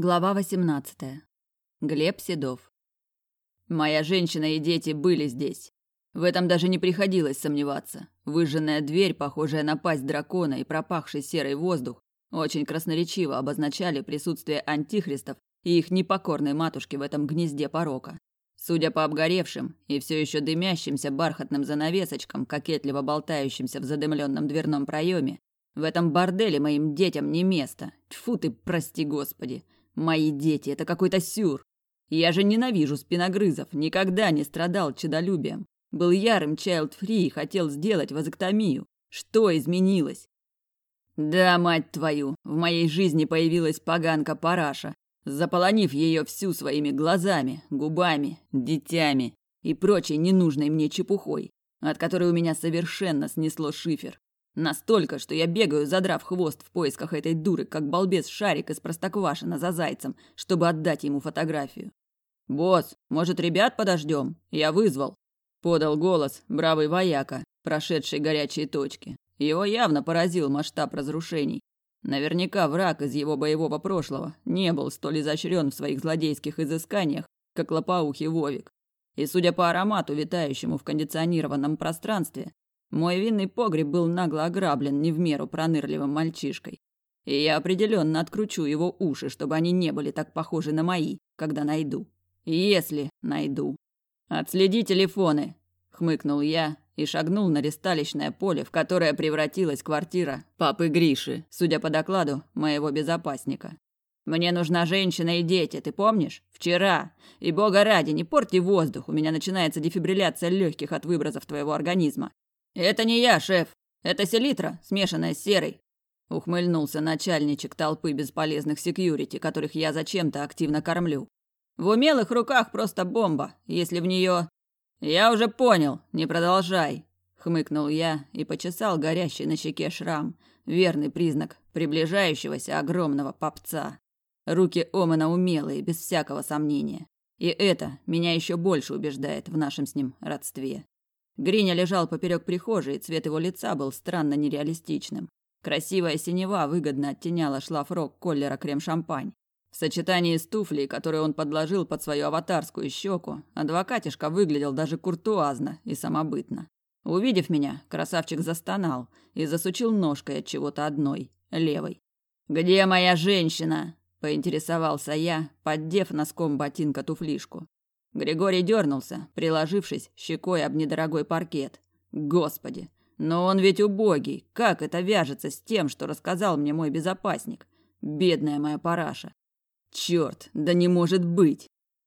Глава 18. Глеб Седов. Моя женщина и дети были здесь. В этом даже не приходилось сомневаться. Выжженная дверь, похожая на пасть дракона и пропахший серый воздух, очень красноречиво обозначали присутствие антихристов и их непокорной матушки в этом гнезде порока. Судя по обгоревшим и все еще дымящимся бархатным занавесочкам, кокетливо болтающимся в задымленном дверном проеме, в этом борделе моим детям не место. Тьфу ты, прости господи. Мои дети – это какой-то сюр. Я же ненавижу спиногрызов, никогда не страдал чудолюбием. Был ярым child-free и хотел сделать вазоктомию. Что изменилось? Да, мать твою, в моей жизни появилась поганка Параша, заполонив ее всю своими глазами, губами, детьми и прочей ненужной мне чепухой, от которой у меня совершенно снесло шифер. Настолько, что я бегаю, задрав хвост в поисках этой дуры, как балбес шарик из простоквашина за зайцем, чтобы отдать ему фотографию. «Босс, может, ребят подождем? Я вызвал», – подал голос бравый вояка, прошедший горячие точки. Его явно поразил масштаб разрушений. Наверняка враг из его боевого прошлого не был столь изощрен в своих злодейских изысканиях, как лопоухий Вовик. И судя по аромату, витающему в кондиционированном пространстве, мой винный погреб был нагло ограблен не в меру пронырливым мальчишкой. И я определенно откручу его уши, чтобы они не были так похожи на мои, когда найду. Если найду. «Отследи телефоны!» – хмыкнул я и шагнул на ресталищное поле, в которое превратилась квартира папы Гриши, судя по докладу моего безопасника. «Мне нужна женщина и дети, ты помнишь? Вчера. И бога ради, не порти воздух, у меня начинается дефибрилляция легких от выбросов твоего организма. «Это не я, шеф. Это селитра, смешанная с серой», — ухмыльнулся начальничек толпы бесполезных секьюрити, которых я зачем-то активно кормлю. «В умелых руках просто бомба, если в нее...» «Я уже понял, не продолжай», — хмыкнул я и почесал горящий на щеке шрам, верный признак приближающегося огромного попца. Руки Омана умелые, без всякого сомнения. И это меня еще больше убеждает в нашем с ним родстве. Гриня лежал поперек прихожей, и цвет его лица был странно нереалистичным. Красивая синева выгодно оттеняла шлафрок коллера крем-шампань. В сочетании с туфлей, которую он подложил под свою аватарскую щеку, адвокатишка выглядел даже куртуазно и самобытно. Увидев меня, красавчик застонал и засучил ножкой от чего-то одной, левой. «Где моя женщина?» – поинтересовался я, поддев носком ботинка туфлишку. Григорий дернулся, приложившись щекой об недорогой паркет. Господи, но он ведь убогий. Как это вяжется с тем, что рассказал мне мой безопасник? Бедная моя параша. Черт, да не может быть.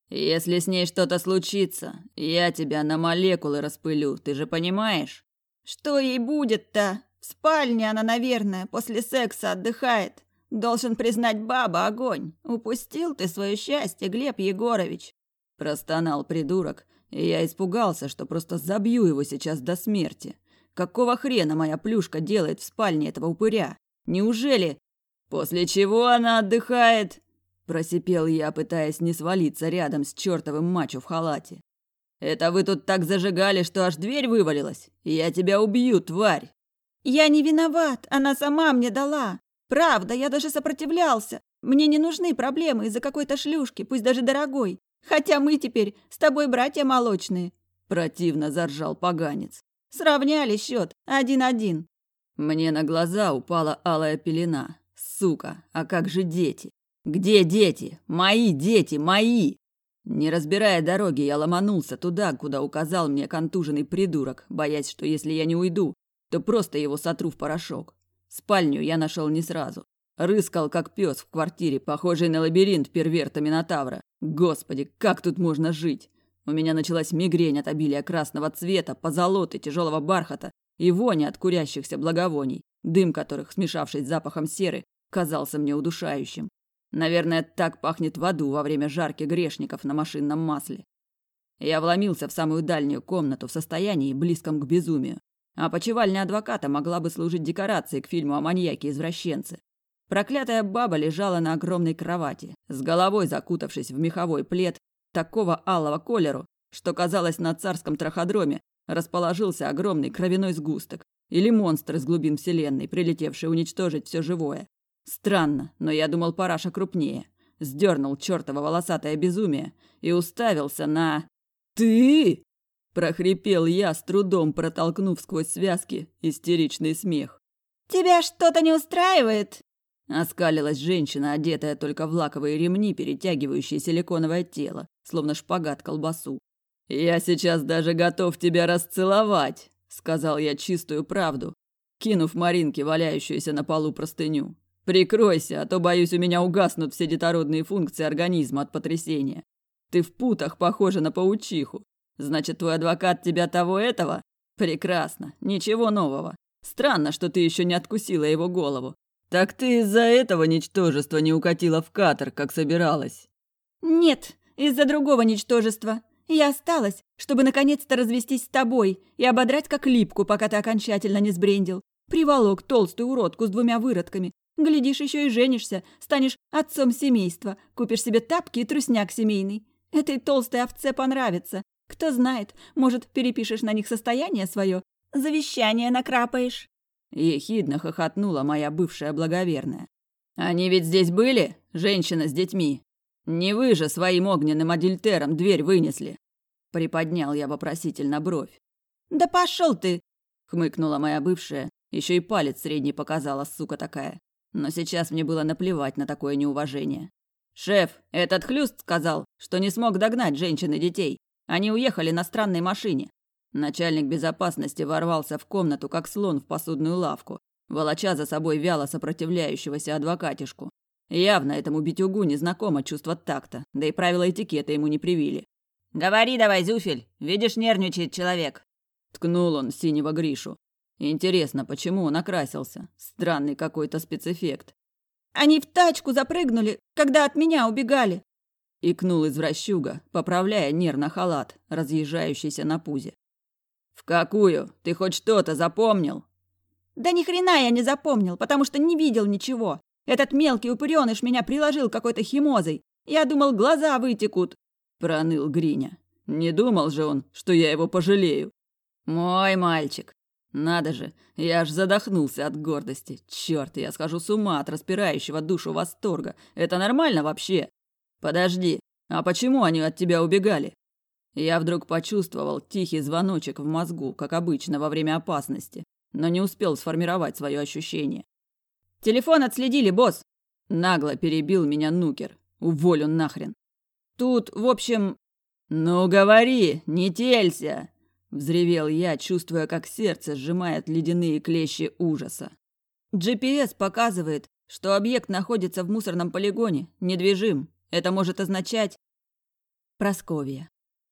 Если с ней что-то случится, я тебя на молекулы распылю, ты же понимаешь? Что ей будет-то? В спальне она, наверное, после секса отдыхает. Должен признать баба огонь. Упустил ты свое счастье, Глеб Егорович. Простонал придурок, и я испугался, что просто забью его сейчас до смерти. Какого хрена моя плюшка делает в спальне этого упыря? Неужели... После чего она отдыхает? Просипел я, пытаясь не свалиться рядом с чертовым мачо в халате. Это вы тут так зажигали, что аж дверь вывалилась? Я тебя убью, тварь! Я не виноват, она сама мне дала. Правда, я даже сопротивлялся. Мне не нужны проблемы из-за какой-то шлюшки, пусть даже дорогой. Хотя мы теперь с тобой братья молочные. Противно заржал поганец. Сравняли счет один-один. Мне на глаза упала алая пелена. Сука, а как же дети? Где дети? Мои дети, мои! Не разбирая дороги, я ломанулся туда, куда указал мне контуженный придурок, боясь, что если я не уйду, то просто его сотру в порошок. Спальню я нашел не сразу. Рыскал, как пес в квартире, похожей на лабиринт перверта Минотавра. Господи, как тут можно жить? У меня началась мигрень от обилия красного цвета, позолоты, тяжелого бархата и вони от курящихся благовоний, дым которых, смешавшись с запахом серы, казался мне удушающим. Наверное, так пахнет в аду во время жарки грешников на машинном масле. Я вломился в самую дальнюю комнату в состоянии, близком к безумию. А почевальня адвоката могла бы служить декорацией к фильму о маньяке-извращенце. Проклятая баба лежала на огромной кровати, с головой закутавшись в меховой плед такого алого колеру, что, казалось, на царском траходроме расположился огромный кровяной сгусток или монстр из глубин вселенной, прилетевший уничтожить все живое. Странно, но я думал, параша крупнее. сдернул чертово волосатое безумие и уставился на... «Ты?» – прохрипел я, с трудом протолкнув сквозь связки истеричный смех. «Тебя что-то не устраивает?» Оскалилась женщина, одетая только в лаковые ремни, перетягивающие силиконовое тело, словно шпагат колбасу. «Я сейчас даже готов тебя расцеловать», — сказал я чистую правду, кинув Маринке валяющуюся на полу простыню. «Прикройся, а то, боюсь, у меня угаснут все детородные функции организма от потрясения. Ты в путах похожа на паучиху. Значит, твой адвокат тебя того-этого? Прекрасно, ничего нового. Странно, что ты еще не откусила его голову. Так ты из-за этого ничтожества не укатила в катер, как собиралась? Нет, из-за другого ничтожества. Я осталась, чтобы наконец-то развестись с тобой и ободрать как липку, пока ты окончательно не сбрендил. Приволок толстую уродку с двумя выродками. Глядишь, еще и женишься, станешь отцом семейства, купишь себе тапки и трусняк семейный. Этой толстой овце понравится. Кто знает, может, перепишешь на них состояние свое, завещание накрапаешь. Ехидно хохотнула моя бывшая благоверная. Они ведь здесь были, женщина с детьми. Не вы же своим огненным адюльтером дверь вынесли. Приподнял я вопросительно бровь. Да пошел ты! Хмыкнула моя бывшая, еще и палец средний показала, сука такая. Но сейчас мне было наплевать на такое неуважение. «Шеф, этот хлюст сказал, что не смог догнать женщин и детей. Они уехали на странной машине. Начальник безопасности ворвался в комнату, как слон в посудную лавку, волоча за собой вяло сопротивляющегося адвокатишку. Явно этому битюгу незнакомо чувство такта, да и правила этикета ему не привили. «Говори давай, Зюфель, видишь, нервничает человек». Ткнул он синего Гришу. Интересно, почему он окрасился? Странный какой-то спецэффект. Они в тачку запрыгнули, когда от меня убегали. Икнул извращуга, поправляя нервно халат, разъезжающийся на пузе. В какую? Ты хоть что-то запомнил? Да ни хрена я не запомнил, потому что не видел ничего. Этот мелкий упырёныш меня приложил какой-то химозой. Я думал, глаза вытекут. Проныл Гриня. Не думал же он, что я его пожалею. Мой мальчик, надо же, я аж задохнулся от гордости. Черт, я схожу с ума от распирающего душу восторга. Это нормально вообще? Подожди, а почему они от тебя убегали? Я вдруг почувствовал тихий звоночек в мозгу, как обычно во время опасности, но не успел сформировать свое ощущение. «Телефон отследили, босс!» Нагло перебил меня Нукер. Уволю нахрен. «Тут, в общем...» «Ну, говори, не телься!» Взревел я, чувствуя, как сердце сжимает ледяные клещи ужаса. GPS показывает, что объект находится в мусорном полигоне, недвижим. Это может означать... Просковья.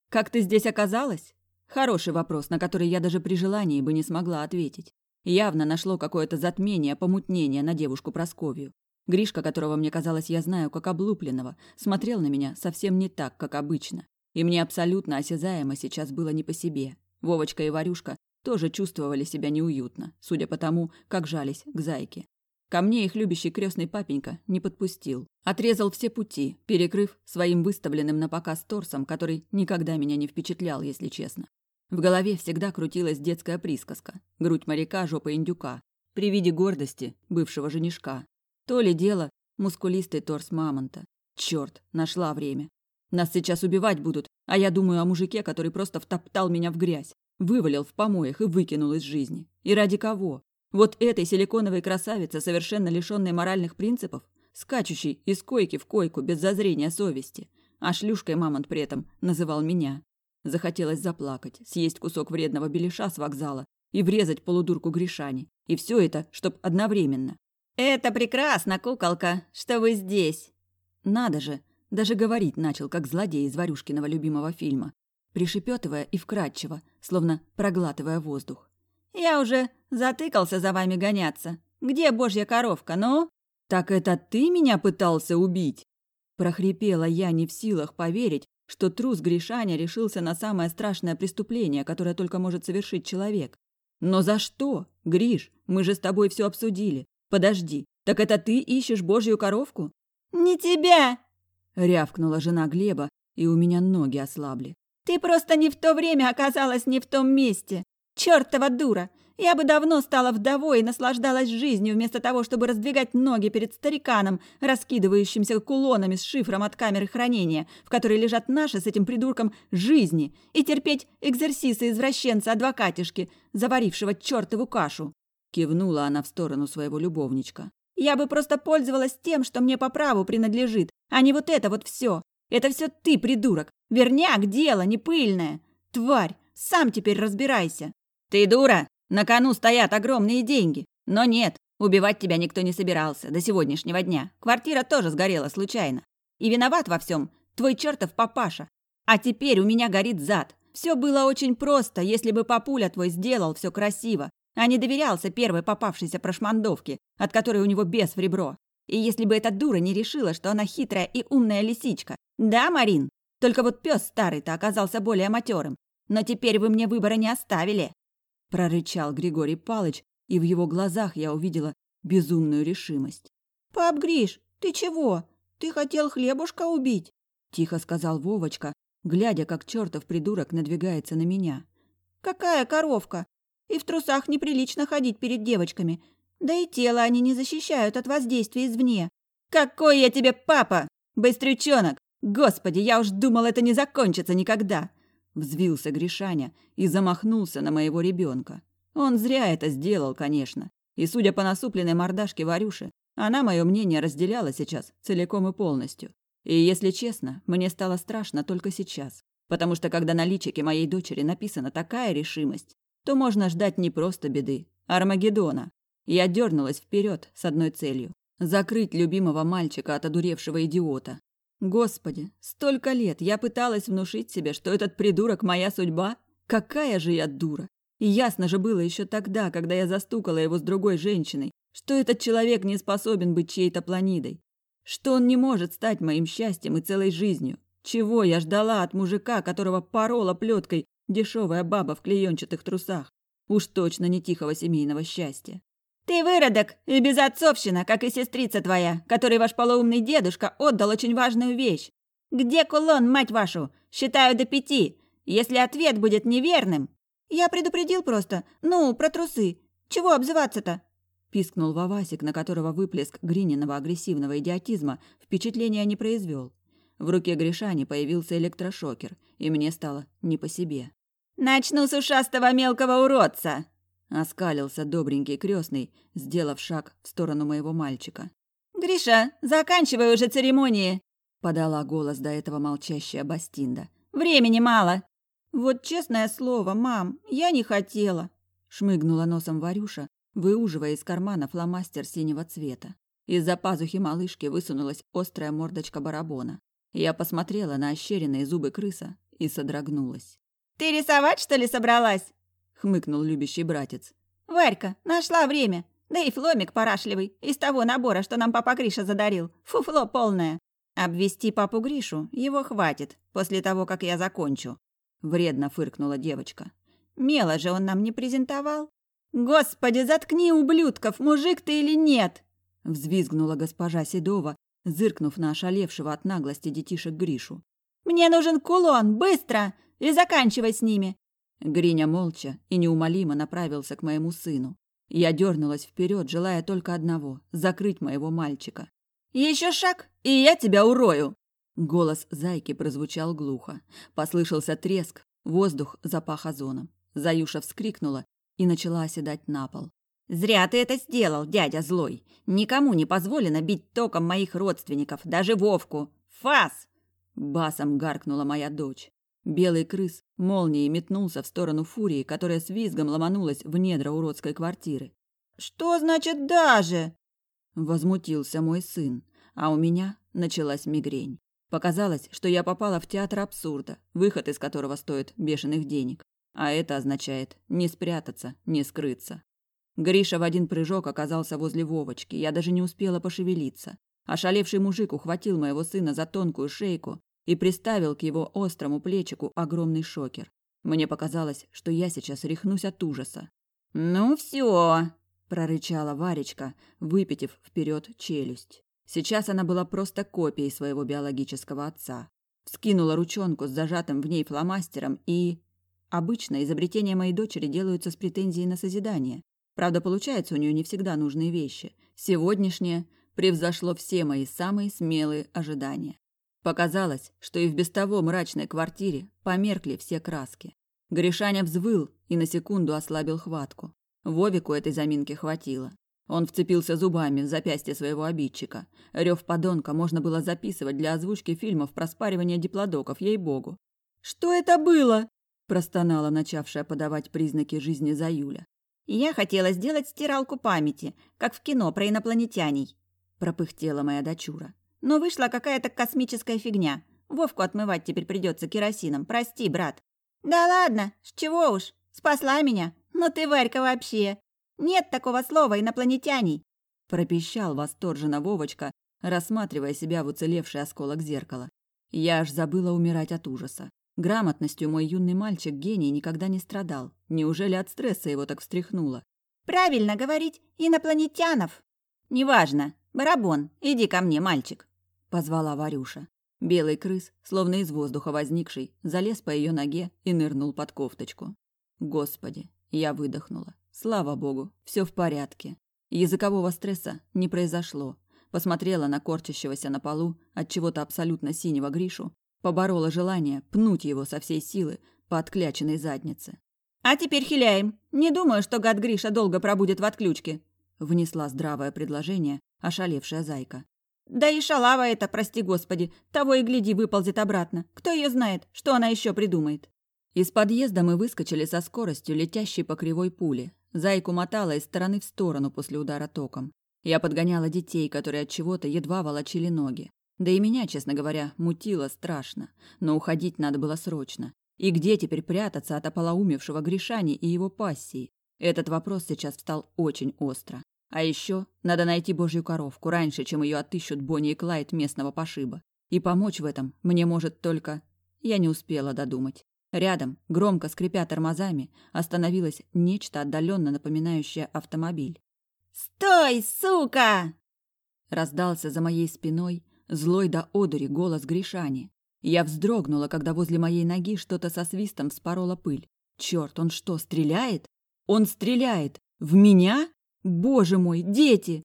Как ты здесь оказалась? Хороший вопрос, на который я даже при желании бы не смогла ответить. Явно нашло какое-то затмение, помутнение на девушку Просковью. Гришка, которого мне казалось я знаю как облупленного, смотрел на меня совсем не так, как обычно. И мне абсолютно осязаемо сейчас было не по себе. Вовочка и Варюшка тоже чувствовали себя неуютно, судя по тому, как жались к зайке. Ко мне их любящий крестный папенька не подпустил. Отрезал все пути, перекрыв своим выставленным на показ торсом, который никогда меня не впечатлял, если честно. В голове всегда крутилась детская присказка. Грудь моряка, жопа индюка. При виде гордости бывшего женишка. То ли дело мускулистый торс мамонта. Черт, нашла время. Нас сейчас убивать будут, а я думаю о мужике, который просто втоптал меня в грязь, вывалил в помоях и выкинул из жизни. И ради кого? Вот этой силиконовой красавице, совершенно лишенной моральных принципов, скачущей из койки в койку без зазрения совести. А шлюшкой мамонт при этом называл меня. Захотелось заплакать, съесть кусок вредного беляша с вокзала и врезать полудурку Гришани. И все это, чтоб одновременно. «Это прекрасно, куколка, что вы здесь!» Надо же, даже говорить начал, как злодей из Варюшкиного любимого фильма, пришепетывая и вкрадчиво, словно проглатывая воздух. «Я уже затыкался за вами гоняться. Где божья коровка, ну?» «Так это ты меня пытался убить?» Прохрипела я не в силах поверить, что трус Гришаня решился на самое страшное преступление, которое только может совершить человек. «Но за что? Гриш, мы же с тобой все обсудили. Подожди, так это ты ищешь божью коровку?» «Не тебя!» – рявкнула жена Глеба, и у меня ноги ослабли. «Ты просто не в то время оказалась не в том месте. Чёртова дура! Я бы давно стала вдовой и наслаждалась жизнью, вместо того, чтобы раздвигать ноги перед стариканом, раскидывающимся кулонами с шифром от камеры хранения, в которой лежат наши с этим придурком жизни, и терпеть экзерсисы извращенца-адвокатишки, заварившего чертову кашу. Кивнула она в сторону своего любовничка. Я бы просто пользовалась тем, что мне по праву принадлежит, а не вот это вот все. Это все ты, придурок. Верняк, дело, не пыльное. Тварь, сам теперь разбирайся. Ты дура, на кону стоят огромные деньги. Но нет, убивать тебя никто не собирался до сегодняшнего дня. Квартира тоже сгорела случайно. И виноват во всем твой чертов папаша. А теперь у меня горит зад. Все было очень просто, если бы папуля твой сделал все красиво, а не доверялся первой попавшейся прошмандовке, от которой у него бес в ребро. И если бы эта дура не решила, что она хитрая и умная лисичка. Да, Марин? Только вот пес старый-то оказался более матерым. Но теперь вы мне выбора не оставили прорычал Григорий Палыч, и в его глазах я увидела безумную решимость. «Пап Гриш, ты чего? Ты хотел хлебушка убить?» – тихо сказал Вовочка, глядя, как чертов придурок надвигается на меня. «Какая коровка? И в трусах неприлично ходить перед девочками. Да и тело они не защищают от воздействия извне. Какой я тебе папа! Быстрючонок! Господи, я уж думал, это не закончится никогда!» Взвился Гришаня и замахнулся на моего ребенка. Он зря это сделал, конечно. И, судя по насупленной мордашке Варюши, она мое мнение разделяла сейчас целиком и полностью. И, если честно, мне стало страшно только сейчас. Потому что когда на личике моей дочери написана такая решимость, то можно ждать не просто беды, а Армагеддона. Я дернулась вперед с одной целью – закрыть любимого мальчика от одуревшего идиота. Господи, столько лет я пыталась внушить себе, что этот придурок моя судьба. Какая же я дура! И ясно же было еще тогда, когда я застукала его с другой женщиной, что этот человек не способен быть чьей-то планидой. Что он не может стать моим счастьем и целой жизнью. Чего я ждала от мужика, которого порола плеткой дешевая баба в клеенчатых трусах? Уж точно не тихого семейного счастья. «Ты выродок и безотцовщина, как и сестрица твоя, которой ваш полоумный дедушка отдал очень важную вещь. Где кулон, мать вашу? Считаю до пяти. Если ответ будет неверным...» «Я предупредил просто. Ну, про трусы. Чего обзываться-то?» Пискнул Вавасик, на которого выплеск Грининого агрессивного идиотизма впечатления не произвел. В руке Гришани появился электрошокер, и мне стало не по себе. «Начну с ушастого мелкого уродца!» Оскалился добренький крестный, сделав шаг в сторону моего мальчика. «Гриша, заканчивай уже церемонии!» Подала голос до этого молчащая Бастинда. «Времени мало!» «Вот честное слово, мам, я не хотела!» Шмыгнула носом Варюша, выуживая из кармана фломастер синего цвета. Из-за пазухи малышки высунулась острая мордочка барабона. Я посмотрела на ощеренные зубы крыса и содрогнулась. «Ты рисовать, что ли, собралась?» Хмыкнул любящий братец. Варька, нашла время. Да и фломик парашливый, из того набора, что нам папа Гриша задарил. Фуфло полное. Обвести папу Гришу его хватит, после того, как я закончу. Вредно фыркнула девочка. Мела же он нам не презентовал. Господи, заткни ублюдков, мужик ты или нет? Взвизгнула госпожа Седова, зыркнув на ошалевшего от наглости детишек Гришу. «Мне нужен кулон, быстро! И заканчивай с ними! Гриня молча и неумолимо направился к моему сыну. Я дернулась вперед, желая только одного – закрыть моего мальчика. «Еще шаг, и я тебя урою!» Голос зайки прозвучал глухо. Послышался треск, воздух запах озоном. Заюша вскрикнула и начала оседать на пол. «Зря ты это сделал, дядя злой! Никому не позволено бить током моих родственников, даже Вовку! Фас!» Басом гаркнула моя дочь. Белый крыс молнией метнулся в сторону фурии, которая с визгом ломанулась в недра уродской квартиры. «Что значит «даже»?» Возмутился мой сын, а у меня началась мигрень. Показалось, что я попала в театр абсурда, выход из которого стоит бешеных денег. А это означает не спрятаться, не скрыться. Гриша в один прыжок оказался возле Вовочки, я даже не успела пошевелиться. Ошалевший мужик ухватил моего сына за тонкую шейку и приставил к его острому плечику огромный шокер. Мне показалось, что я сейчас рехнусь от ужаса. «Ну все!» – прорычала Варечка, выпитив вперед челюсть. Сейчас она была просто копией своего биологического отца. Вскинула ручонку с зажатым в ней фломастером и... Обычно изобретения моей дочери делаются с претензией на созидание. Правда, получается у нее не всегда нужные вещи. Сегодняшнее превзошло все мои самые смелые ожидания. Показалось, что и в без того мрачной квартире померкли все краски. Гришаня взвыл и на секунду ослабил хватку. Вовику этой заминки хватило. Он вцепился зубами в запястье своего обидчика. Рев подонка можно было записывать для озвучки фильмов про спаривание диплодоков, ей-богу. «Что это было?» – простонала начавшая подавать признаки жизни Заюля. «Я хотела сделать стиралку памяти, как в кино про инопланетяней», – пропыхтела моя дочура. Но вышла какая-то космическая фигня. Вовку отмывать теперь придется керосином. Прости, брат. Да ладно, с чего уж. Спасла меня. Но ты, Варька, вообще. Нет такого слова инопланетяней. Пропищал восторженно Вовочка, рассматривая себя в уцелевший осколок зеркала. Я аж забыла умирать от ужаса. Грамотностью мой юный мальчик гений никогда не страдал. Неужели от стресса его так встряхнуло? Правильно говорить инопланетянов. Неважно. Барабон, иди ко мне, мальчик. – позвала Варюша. Белый крыс, словно из воздуха возникший, залез по ее ноге и нырнул под кофточку. Господи, я выдохнула. Слава богу, все в порядке. Языкового стресса не произошло. Посмотрела на корчащегося на полу от чего-то абсолютно синего Гришу, поборола желание пнуть его со всей силы по откляченной заднице. «А теперь хиляем. Не думаю, что гад Гриша долго пробудет в отключке», внесла здравое предложение ошалевшая зайка. Да и шалава это, прости господи, того и гляди, выползет обратно. Кто ее знает, что она еще придумает? Из подъезда мы выскочили со скоростью, летящей по кривой пули. Зайку мотала из стороны в сторону после удара током. Я подгоняла детей, которые от чего-то едва волочили ноги. Да и меня, честно говоря, мутило страшно. Но уходить надо было срочно. И где теперь прятаться от ополоумевшего Гришани и его пассии? Этот вопрос сейчас встал очень остро. А еще надо найти божью коровку раньше, чем ее отыщут Бонни и Клайд местного пошиба. И помочь в этом мне может только... Я не успела додумать. Рядом, громко скрипя тормозами, остановилось нечто отдаленно напоминающее автомобиль. «Стой, сука!» Раздался за моей спиной злой до одури голос Гришани. Я вздрогнула, когда возле моей ноги что-то со свистом вспороло пыль. Черт, он что, стреляет? Он стреляет! В меня? Боже мой, дети!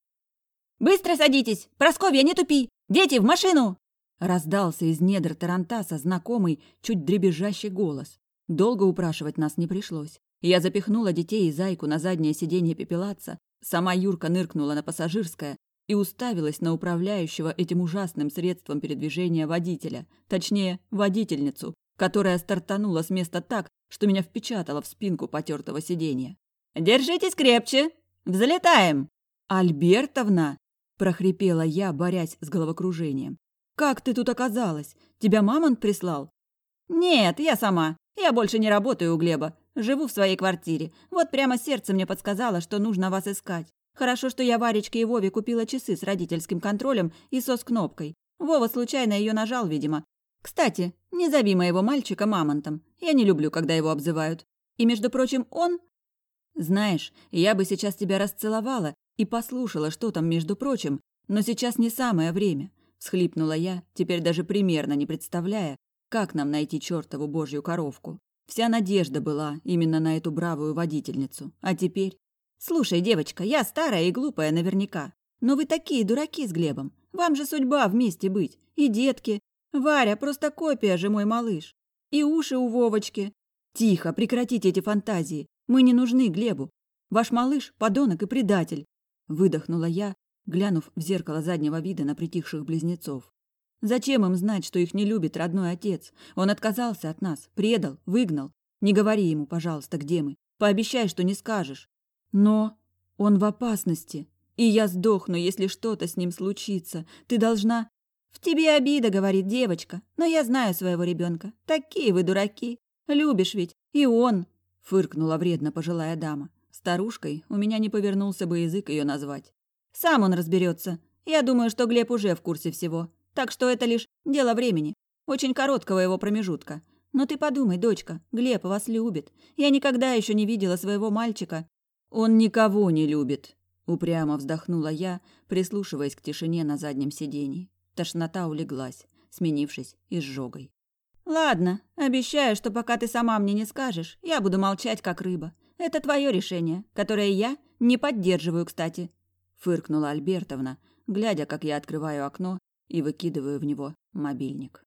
Быстро садитесь! Просковья, не тупи! Дети, в машину! Раздался из недр Тарантаса знакомый, чуть дребезжащий голос. Долго упрашивать нас не пришлось. Я запихнула детей и зайку на заднее сиденье пепелаца, сама Юрка ныркнула на пассажирское и уставилась на управляющего этим ужасным средством передвижения водителя, точнее, водительницу, которая стартанула с места так, что меня впечатала в спинку потертого сиденья. «Держитесь крепче!» Взлетаем!» «Альбертовна!» – прохрипела я, борясь с головокружением. «Как ты тут оказалась? Тебя мамонт прислал?» «Нет, я сама. Я больше не работаю у Глеба. Живу в своей квартире. Вот прямо сердце мне подсказало, что нужно вас искать. Хорошо, что я Варечке и Вове купила часы с родительским контролем и сос-кнопкой. Вова случайно ее нажал, видимо. Кстати, не зови моего мальчика мамонтом. Я не люблю, когда его обзывают. И, между прочим, он знаешь, я бы сейчас тебя расцеловала и послушала, что там, между прочим, но сейчас не самое время, всхлипнула я, теперь даже примерно не представляя, как нам найти чертову божью коровку. Вся надежда была именно на эту бравую водительницу. А теперь... Слушай, девочка, я старая и глупая наверняка. Но вы такие дураки с Глебом. Вам же судьба вместе быть. И детки. Варя просто копия же мой малыш. И уши у Вовочки. Тихо, прекратите эти фантазии. Мы не нужны Глебу. Ваш малыш – подонок и предатель!» Выдохнула я, глянув в зеркало заднего вида на притихших близнецов. «Зачем им знать, что их не любит родной отец? Он отказался от нас, предал, выгнал. Не говори ему, пожалуйста, где мы. Пообещай, что не скажешь. Но он в опасности, и я сдохну, если что-то с ним случится. Ты должна...» «В тебе обида, — говорит девочка, — но я знаю своего ребенка. Такие вы дураки. Любишь ведь, и он фыркнула вредно пожилая дама. Старушкой у меня не повернулся бы язык ее назвать. Сам он разберется. Я думаю, что Глеб уже в курсе всего. Так что это лишь дело времени. Очень короткого его промежутка. Но ты подумай, дочка, Глеб вас любит. Я никогда еще не видела своего мальчика. Он никого не любит. Упрямо вздохнула я, прислушиваясь к тишине на заднем сидении. Тошнота улеглась, сменившись изжогой. Ладно, обещаю, что пока ты сама мне не скажешь, я буду молчать, как рыба. Это твое решение, которое я не поддерживаю, кстати. Фыркнула Альбертовна, глядя, как я открываю окно и выкидываю в него мобильник.